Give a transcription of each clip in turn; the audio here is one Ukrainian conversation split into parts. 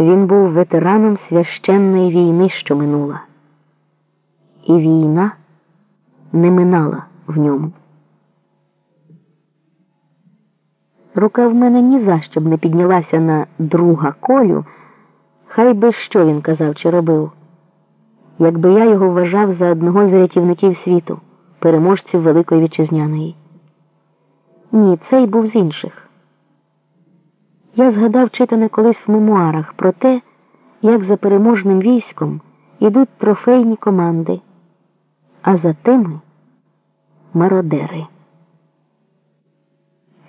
Він був ветераном священної війни, що минула. І війна не минала в ньому. Рука в мене ні за що б не піднялася на друга колю, хай би що він казав чи робив, якби я його вважав за одного з рятівників світу, переможців Великої Вітчизняної. Ні, цей був з інших. Я згадав читане колись в мемуарах про те, як за переможним військом ідуть трофейні команди, а за тими мародери.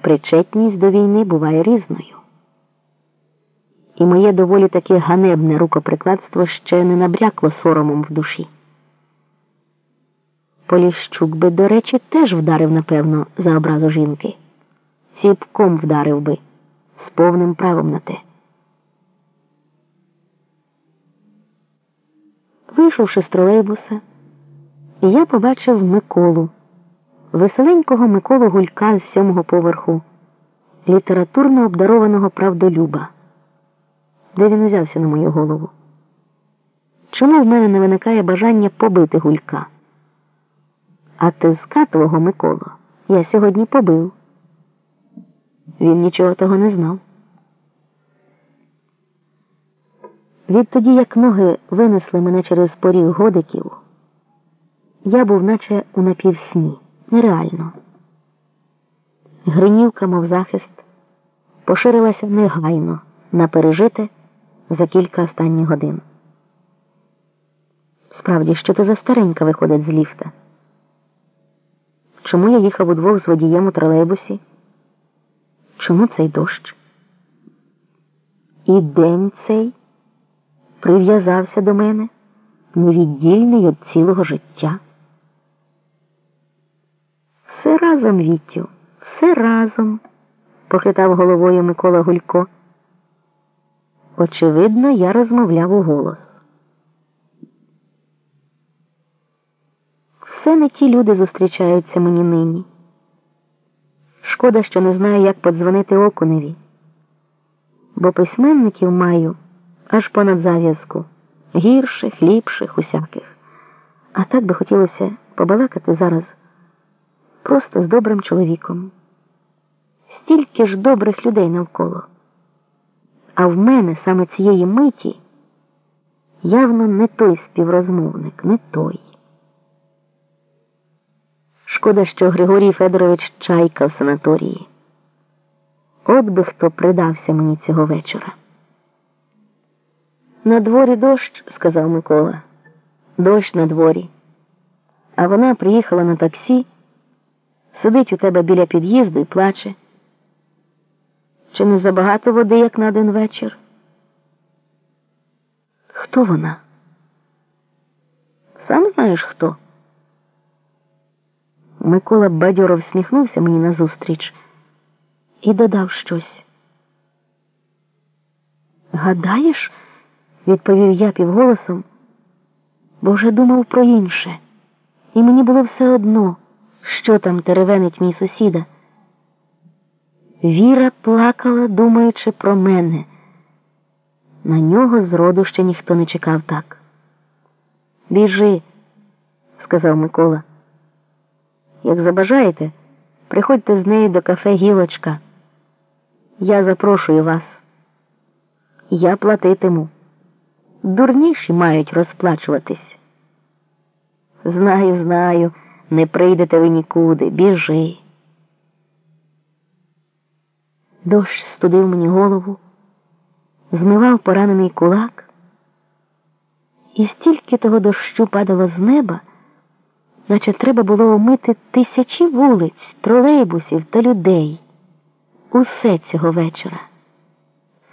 Причетність до війни буває різною. І моє доволі таки ганебне рукоприкладство ще не набрякло соромом в душі. Поліщук би, до речі, теж вдарив, напевно, за образу жінки. Ціпком вдарив би повним правом на те. Вийшовши з тролейбуса, я побачив Миколу, веселенького Миколу Гулька з сьомого поверху, літературно обдарованого правдолюба. Де він узявся на мою голову? Чому в мене не виникає бажання побити Гулька? А тиска твого Миколо я сьогодні побив. Він нічого того не знав. Відтоді, як ноги винесли мене через поріг годиків, я був наче у напівсні, нереально. Гринівка, мов захист, поширилася негайно на пережите за кілька останніх годин. Справді, що то за старенька виходить з ліфта? Чому я їхав удвох з водієм у тролейбусі? Чому цей дощ? І день цей прив'язався до мене невіддільний від цілого життя. Все разом, Віттю, все разом, похитав головою Микола Гулько. Очевидно, я розмовляв у голос. Все не ті люди зустрічаються мені нині. Шкода, що не знаю, як подзвонити окуневі, бо письменників маю аж понад зав'язку гірших, ліпших, усяких. А так би хотілося побалакати зараз просто з добрим чоловіком. Стільки ж добрих людей навколо. А в мене саме цієї миті явно не той співрозмовник, не той. Шкода, що Григорій Федорович чайка в санаторії. От би хто придався мені цього вечора. На дворі дощ, сказав Микола. Дощ на дворі. А вона приїхала на таксі, сидить у тебе біля під'їзду і плаче. Чи не забагато води, як на один вечір? Хто вона? Сам знаєш хто? Микола бадьоро всміхнувся мені назустріч і додав щось. Гадаєш? Відповів я півголосом, бо вже думав про інше, і мені було все одно, що там теревенить мій сусіда. Віра плакала, думаючи про мене. На нього зроду ще ніхто не чекав так. Біжи, сказав Микола. Як забажаєте, приходьте з нею до кафе Гілочка. Я запрошую вас. Я платитиму. Дурніші мають розплачуватись. Знаю, знаю, не прийдете ви нікуди. Біжи. Дощ студив мені голову, змивав поранений кулак, і стільки того дощу падало з неба наче треба було омити тисячі вулиць, тролейбусів та людей. Усе цього вечора.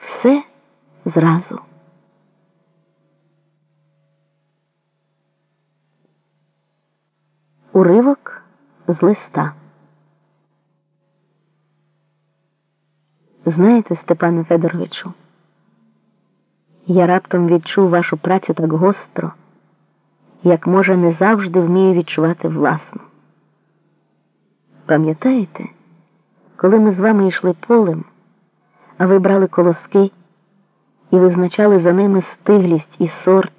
Все зразу. Уривок з листа. Знаєте, Степане Федоровичу, я раптом відчув вашу працю так гостро як може не завжди вмію відчувати власну. Пам'ятаєте, коли ми з вами йшли полем, а ви брали колоски? і визначали за ними стиглість і сорт.